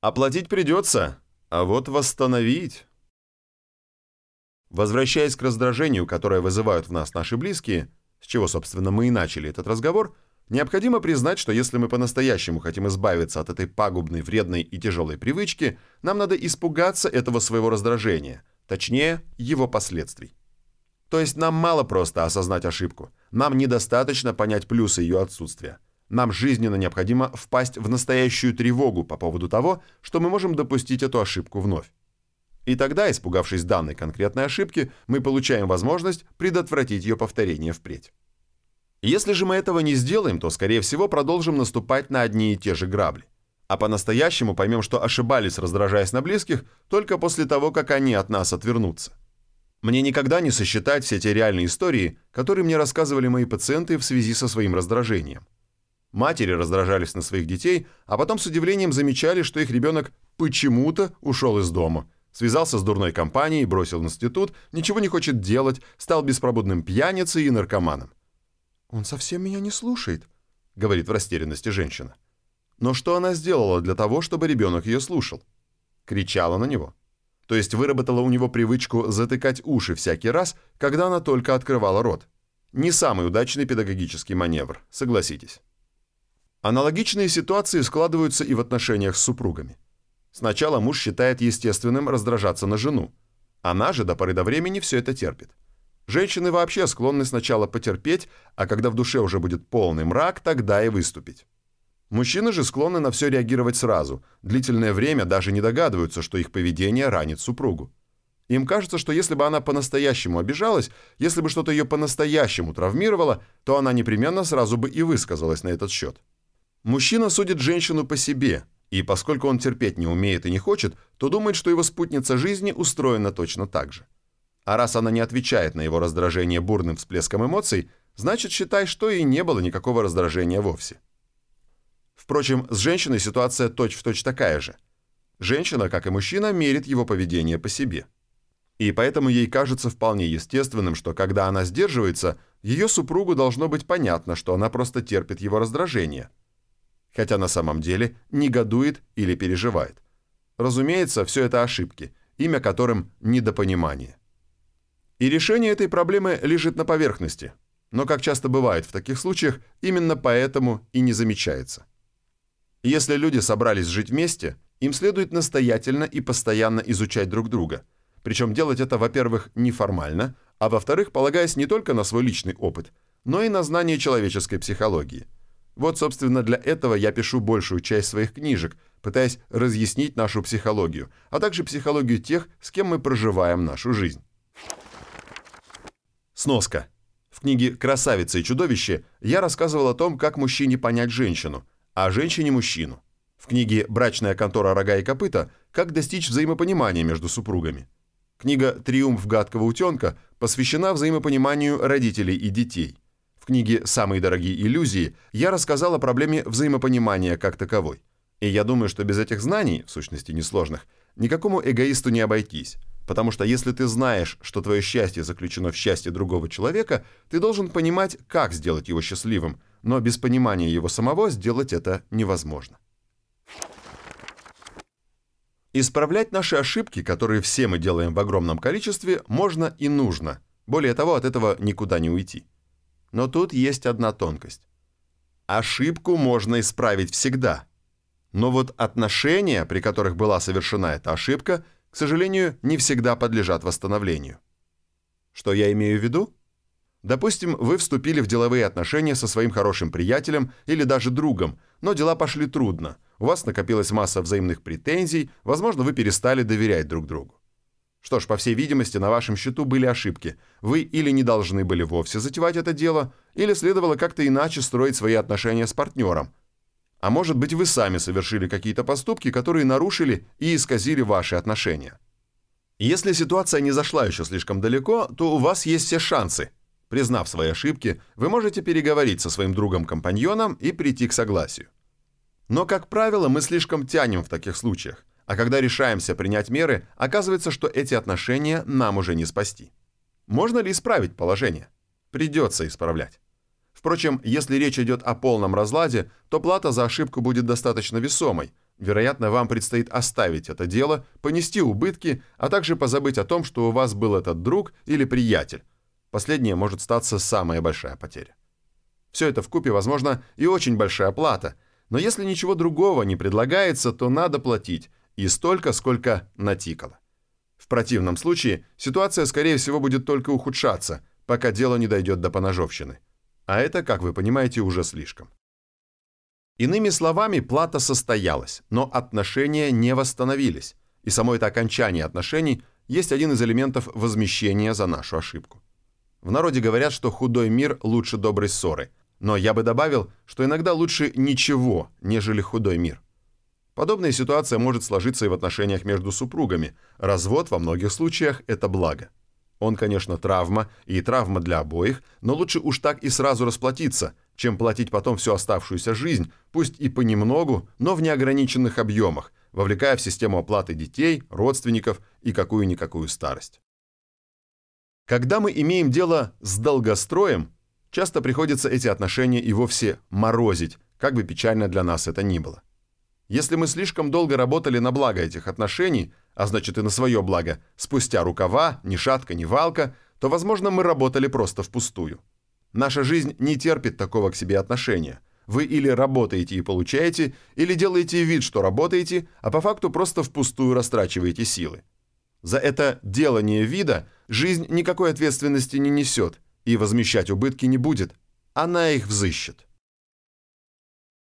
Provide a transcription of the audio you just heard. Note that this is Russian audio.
Оплатить придется, а вот восстановить... Возвращаясь к раздражению, которое вызывают в нас наши близкие, с чего, собственно, мы и начали этот разговор, необходимо признать, что если мы по-настоящему хотим избавиться от этой пагубной, вредной и тяжелой привычки, нам надо испугаться этого своего раздражения, точнее, его последствий. То есть нам мало просто осознать ошибку, нам недостаточно понять плюсы ее отсутствия. Нам жизненно необходимо впасть в настоящую тревогу по поводу того, что мы можем допустить эту ошибку вновь. И тогда, испугавшись данной конкретной ошибки, мы получаем возможность предотвратить ее повторение впредь. Если же мы этого не сделаем, то, скорее всего, продолжим наступать на одни и те же грабли. А по-настоящему поймем, что ошибались, раздражаясь на близких, только после того, как они от нас отвернутся. Мне никогда не сосчитать все те реальные истории, которые мне рассказывали мои пациенты в связи со своим раздражением. Матери раздражались на своих детей, а потом с удивлением замечали, что их ребенок почему-то ушел из дома – Связался с дурной компанией, бросил институт, ничего не хочет делать, стал беспробудным пьяницей и наркоманом. «Он совсем меня не слушает», — говорит в растерянности женщина. Но что она сделала для того, чтобы ребенок ее слушал? Кричала на него. То есть выработала у него привычку затыкать уши всякий раз, когда она только открывала рот. Не самый удачный педагогический маневр, согласитесь. Аналогичные ситуации складываются и в отношениях с супругами. Сначала муж считает естественным раздражаться на жену. Она же до поры до времени все это терпит. Женщины вообще склонны сначала потерпеть, а когда в душе уже будет полный мрак, тогда и выступить. Мужчины же склонны на все реагировать сразу, длительное время даже не догадываются, что их поведение ранит супругу. Им кажется, что если бы она по-настоящему обижалась, если бы что-то ее по-настоящему травмировало, то она непременно сразу бы и высказалась на этот счет. Мужчина судит женщину по себе – и поскольку он терпеть не умеет и не хочет, то думает, что его спутница жизни устроена точно так же. А раз она не отвечает на его раздражение бурным всплеском эмоций, значит считай, что и не было никакого раздражения вовсе. Впрочем, с женщиной ситуация точь-в-точь точь такая же. Женщина, как и мужчина, мерит его поведение по себе. И поэтому ей кажется вполне естественным, что когда она сдерживается, ее супругу должно быть понятно, что она просто терпит его раздражение – хотя на самом деле негодует или переживает. Разумеется, все это ошибки, имя которым недопонимание. И решение этой проблемы лежит на поверхности, но, как часто бывает в таких случаях, именно поэтому и не замечается. Если люди собрались жить вместе, им следует настоятельно и постоянно изучать друг друга, причем делать это, во-первых, неформально, а во-вторых, полагаясь не только на свой личный опыт, но и на знание человеческой психологии – вот, собственно, для этого я пишу большую часть своих книжек, пытаясь разъяснить нашу психологию, а также психологию тех, с кем мы проживаем нашу жизнь. Сноска. В книге «Красавица и чудовище» я рассказывал о том, как мужчине понять женщину, а женщине – мужчину. В книге «Брачная контора рога и копыта» как достичь взаимопонимания между супругами. Книга «Триумф гадкого утенка» посвящена взаимопониманию родителей и детей – в книге «Самые дорогие иллюзии» я рассказал о проблеме взаимопонимания как таковой. И я думаю, что без этих знаний, в сущности несложных, никакому эгоисту не обойтись. Потому что если ты знаешь, что твое счастье заключено в счастье другого человека, ты должен понимать, как сделать его счастливым, но без понимания его самого сделать это невозможно. Исправлять наши ошибки, которые все мы делаем в огромном количестве, можно и нужно. Более того, от этого никуда не уйти. Но тут есть одна тонкость. Ошибку можно исправить всегда. Но вот отношения, при которых была совершена эта ошибка, к сожалению, не всегда подлежат восстановлению. Что я имею в виду? Допустим, вы вступили в деловые отношения со своим хорошим приятелем или даже другом, но дела пошли трудно. У вас накопилась масса взаимных претензий, возможно, вы перестали доверять друг другу. Что ж, по всей видимости, на вашем счету были ошибки. Вы или не должны были вовсе затевать это дело, или следовало как-то иначе строить свои отношения с партнером. А может быть, вы сами совершили какие-то поступки, которые нарушили и исказили ваши отношения. Если ситуация не зашла еще слишком далеко, то у вас есть все шансы. Признав свои ошибки, вы можете переговорить со своим другом-компаньоном и прийти к согласию. Но, как правило, мы слишком тянем в таких случаях. А когда решаемся принять меры, оказывается, что эти отношения нам уже не спасти. Можно ли исправить положение? Придется исправлять. Впрочем, если речь идет о полном разладе, то плата за ошибку будет достаточно весомой, Вероятно, вам предстоит оставить это дело, понести убытки, а также позабыть о том, что у вас был этот друг или приятель. Последнее может статься самая большая потеря. Все это в купе, возможно, и очень большая плата, но если ничего другого не предлагается, то надо платить, и столько, сколько натикало. В противном случае ситуация, скорее всего, будет только ухудшаться, пока дело не дойдет до поножовщины. А это, как вы понимаете, уже слишком. Иными словами, плата состоялась, но отношения не восстановились, и само это окончание отношений есть один из элементов возмещения за нашу ошибку. В народе говорят, что худой мир лучше доброй ссоры, но я бы добавил, что иногда лучше ничего, нежели худой мир. Подобная ситуация может сложиться и в отношениях между супругами. Развод во многих случаях – это благо. Он, конечно, травма, и травма для обоих, но лучше уж так и сразу расплатиться, чем платить потом всю оставшуюся жизнь, пусть и понемногу, но в неограниченных объемах, вовлекая в систему оплаты детей, родственников и какую-никакую старость. Когда мы имеем дело с долгостроем, часто приходится эти отношения и вовсе морозить, как бы печально для нас это ни было. Если мы слишком долго работали на благо этих отношений, а значит и на свое благо, спустя рукава, ни шатка, ни валка, то, возможно, мы работали просто впустую. Наша жизнь не терпит такого к себе отношения. Вы или работаете и получаете, или делаете вид, что работаете, а по факту просто впустую растрачиваете силы. За это делание вида жизнь никакой ответственности не несет и возмещать убытки не будет. Она их взыщет.